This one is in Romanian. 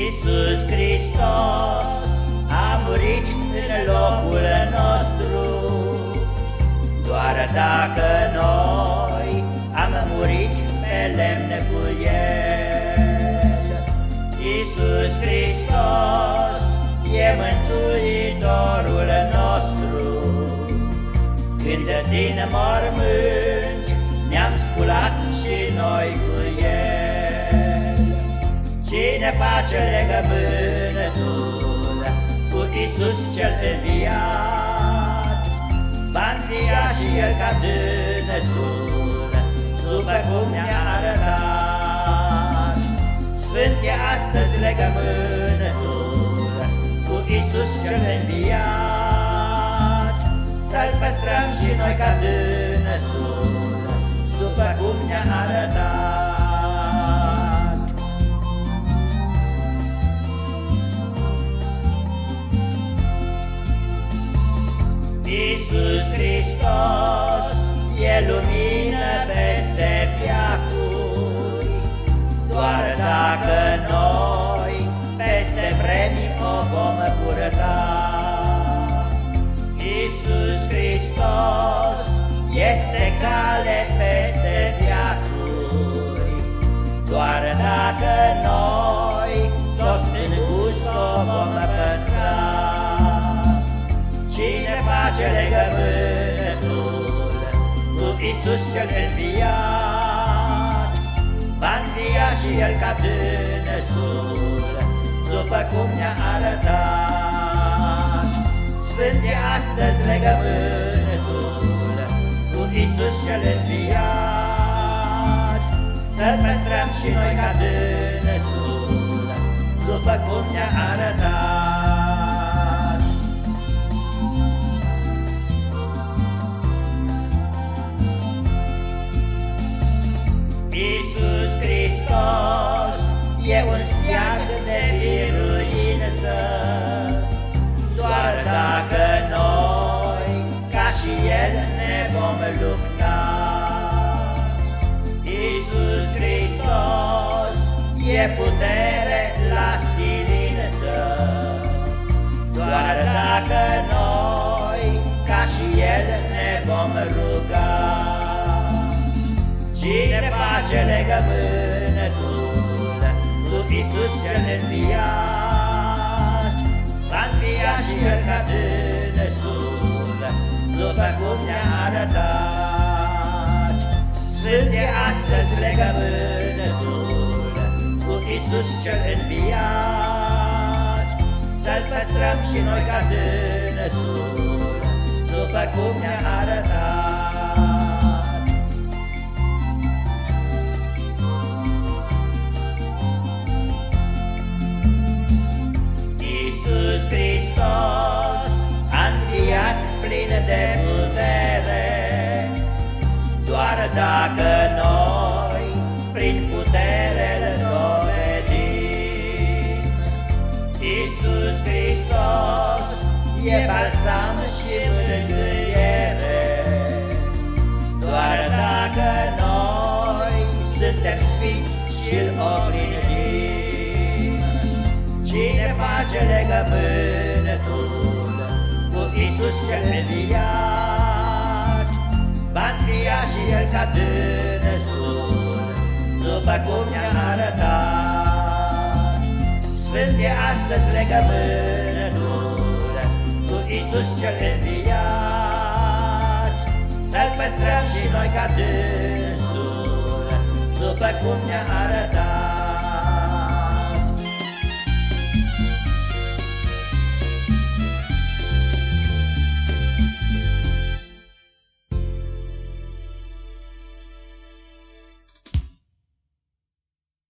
Iisus Hristos a murit în locul nostru, Doar dacă noi am murit pe lemne cu El. Iisus Hristos e Mântuitorul nostru, Când din mormânt Cine face legământul cu Iisus cel înviat, va învia și El ca dânăsul, după cum ne-a arătat. Sfânt e astăzi legământul cu Iisus cel înviat, Să-L păstrăm și noi lumină peste viacuri, doar dacă noi peste vremi o vom purta. Iisus Hristos este cale peste viacuri, doar dacă noi tot în gust o vom păstra. Cine face legământul cu Iisus cel înviat, va învia și El ca dânăsul, după cum ne-a arătat. Sfânt e astăzi legământul cu Iisus cel înviat, Să-L păstrăm și noi ca dânăsul, după cum ne-a arătat. E un steag de biruință, doar dacă noi, ca și El, ne vom lupta. Iisus Hristos e putere la silință, doar dacă noi, ca și El, ne vom ruga. Cine face legământul cu Iisus cel înviat, va învia și El ca dânăsul, după cum ne-a arătat. Sunt de astăzi legământul cu Iisus cel înviat, Să-L păstrăm și noi ca dânăsul, după cum ne-a arătat. Dacă noi prin putere îl dovedim. Iisus Hristos e balsam și mângâiere, Doar dacă noi suntem sfinți și îl oglindim. Cine face legământul cu Iisus cel înviat, El ca dânăsul, după cum ne-a arătat. Sfânt e astăzi legământul cu Iisus cel înviat, Să-L păstrăm și noi ca dânsul, după cum ne-a arătat.